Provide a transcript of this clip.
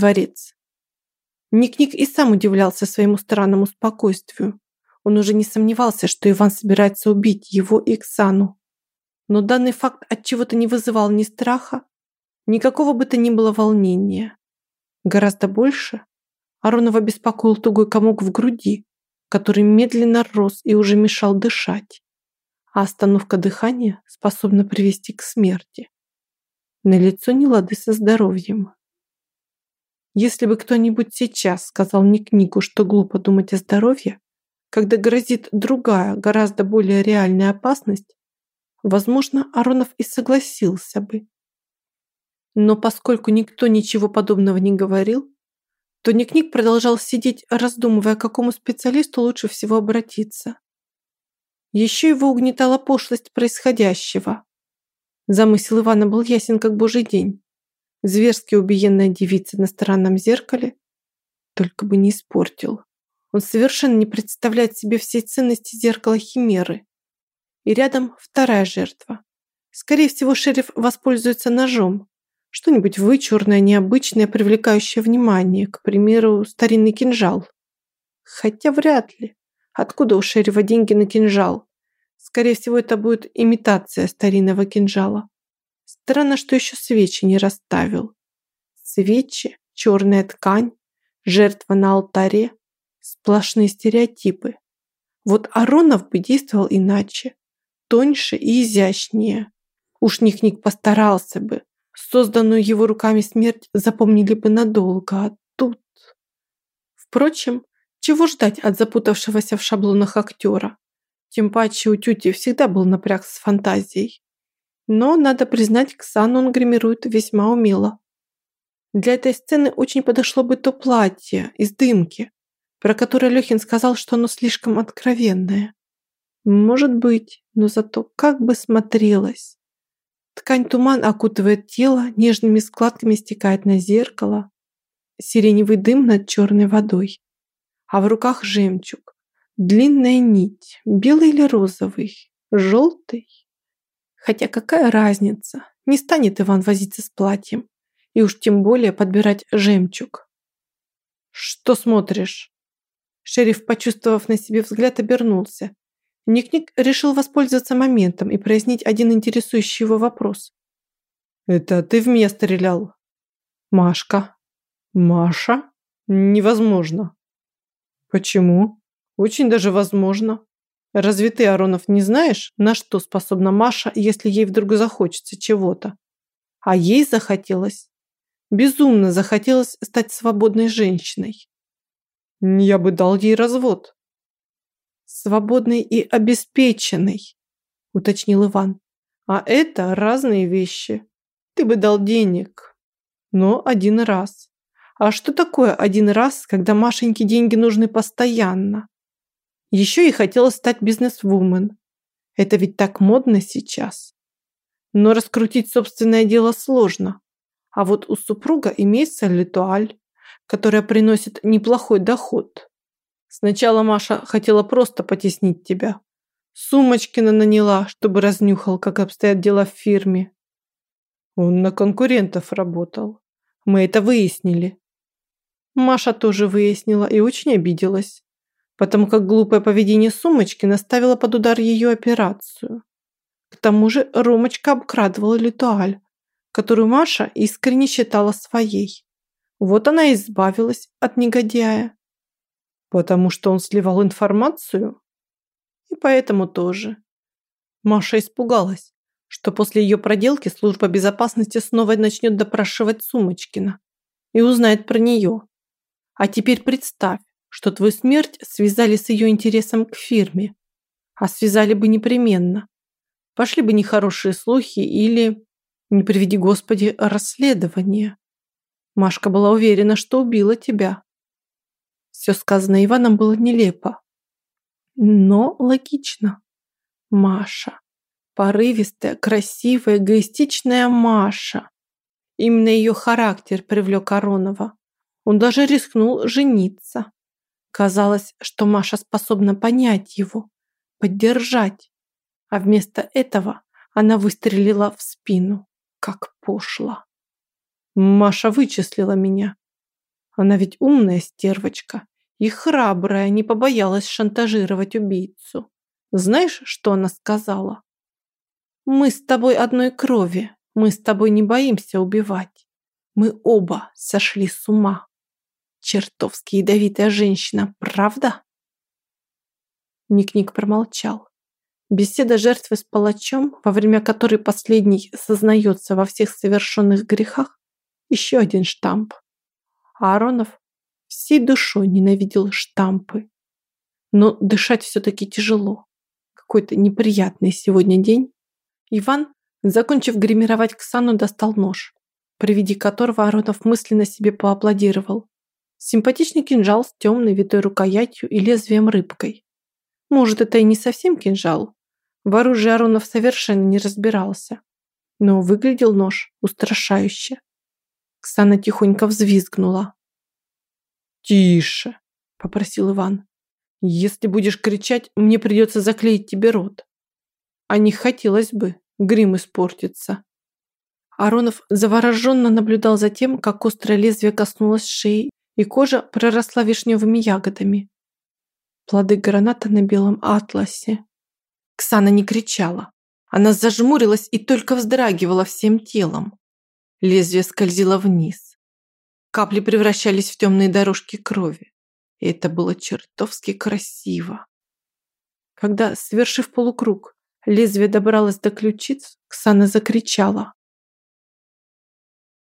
дворец. Ник-Ник и сам удивлялся своему странному спокойствию. Он уже не сомневался, что Иван собирается убить его и Ксану. Но данный факт от чего-то не вызывал ни страха, никакого бы то ни было волнения. Гораздо больше Аронова беспокоил тугой комок в груди, который медленно рос и уже мешал дышать. А остановка дыхания способна привести к смерти. На лицо не лады со здоровьем. Если бы кто-нибудь сейчас сказал Ник-Нику, что глупо думать о здоровье, когда грозит другая, гораздо более реальная опасность, возможно, Аронов и согласился бы. Но поскольку никто ничего подобного не говорил, то Ник-Ник продолжал сидеть, раздумывая, к какому специалисту лучше всего обратиться. Еще его угнетала пошлость происходящего. Замысел Ивана был ясен, как божий день. Зверски убиенная девица на странном зеркале только бы не испортил. Он совершенно не представляет себе всей ценности зеркала Химеры. И рядом вторая жертва. Скорее всего, шериф воспользуется ножом. Что-нибудь вычурное, необычное, привлекающее внимание. К примеру, старинный кинжал. Хотя вряд ли. Откуда у шерифа деньги на кинжал? Скорее всего, это будет имитация старинного кинжала. Странно, что еще свечи не расставил. Свечи, черная ткань, жертва на алтаре. Сплошные стереотипы. Вот Аронов бы действовал иначе. Тоньше и изящнее. Уж Ник-Ник постарался бы. Созданную его руками смерть запомнили бы надолго, а тут... Впрочем, чего ждать от запутавшегося в шаблонах актера? Тем паче у Тюти всегда был напряг с фантазией. Но, надо признать, Ксану он гримирует весьма умело. Для этой сцены очень подошло бы то платье из дымки, про которое Лехин сказал, что оно слишком откровенное. Может быть, но зато как бы смотрелось. Ткань туман окутывает тело, нежными складками стекает на зеркало. Сиреневый дым над черной водой. А в руках жемчуг. Длинная нить. Белый или розовый? Желтый? Хотя какая разница? Не станет Иван возиться с платьем. И уж тем более подбирать жемчуг. «Что смотришь?» Шериф, почувствовав на себе взгляд, обернулся. Ник-Ник решил воспользоваться моментом и прояснить один интересующий его вопрос. «Это ты в меня стрелял?» «Машка». «Маша? Невозможно». «Почему?» «Очень даже возможно. Разве ты, Аронов, не знаешь, на что способна Маша, если ей вдруг захочется чего-то? А ей захотелось. Безумно захотелось стать свободной женщиной. Я бы дал ей развод. Свободной и обеспеченной, уточнил Иван. А это разные вещи. Ты бы дал денег, но один раз. А что такое один раз, когда Машеньке деньги нужны постоянно? Еще и хотела стать бизнесвумен. Это ведь так модно сейчас. Но раскрутить собственное дело сложно. А вот у супруга имеется литуаль, которая приносит неплохой доход. Сначала Маша хотела просто потеснить тебя. Сумочкина наняла, чтобы разнюхал, как обстоят дела в фирме. Он на конкурентов работал. Мы это выяснили. Маша тоже выяснила и очень обиделась потому как глупое поведение сумочки наставило под удар ее операцию. К тому же Ромочка обкрадывала Литуаль, которую Маша искренне считала своей. Вот она и избавилась от негодяя. Потому что он сливал информацию? И поэтому тоже. Маша испугалась, что после ее проделки служба безопасности снова начнет допрашивать Сумочкина и узнает про нее. А теперь представь, что твою смерть связали с ее интересом к фирме. А связали бы непременно. Пошли бы нехорошие слухи или, не приведи Господи, расследование. Машка была уверена, что убила тебя. Все сказанное Иваном было нелепо, но логично. Маша. Порывистая, красивая, эгоистичная Маша. Именно ее характер привлек Аронова. Он даже рискнул жениться. Казалось, что Маша способна понять его, поддержать, а вместо этого она выстрелила в спину, как пошло. Маша вычислила меня. Она ведь умная стервочка и храбрая, не побоялась шантажировать убийцу. Знаешь, что она сказала? Мы с тобой одной крови, мы с тобой не боимся убивать. Мы оба сошли с ума. Чертовски ядовитая женщина, правда? Ник-Ник промолчал. Беседа жертвы с палачом, во время которой последний сознается во всех совершенных грехах, еще один штамп. Ааронов всей душой ненавидел штампы. Но дышать все-таки тяжело. Какой-то неприятный сегодня день. Иван, закончив гримировать Ксану, достал нож, при виде которого Аронов мысленно себе поаплодировал. Симпатичный кинжал с темной витой рукоятью и лезвием рыбкой. Может, это и не совсем кинжал. В оружии Аронов совершенно не разбирался. Но выглядел нож устрашающе. Ксана тихонько взвизгнула. «Тише!» – попросил Иван. «Если будешь кричать, мне придется заклеить тебе рот. А не хотелось бы, грим испортится». Аронов завороженно наблюдал за тем, как острое лезвие коснулось шеи, и кожа проросла вишневыми ягодами. Плоды граната на белом атласе. Ксана не кричала. Она зажмурилась и только вздрагивала всем телом. Лезвие скользило вниз. Капли превращались в темные дорожки крови. И это было чертовски красиво. Когда, совершив полукруг, лезвие добралось до ключиц, Ксана закричала.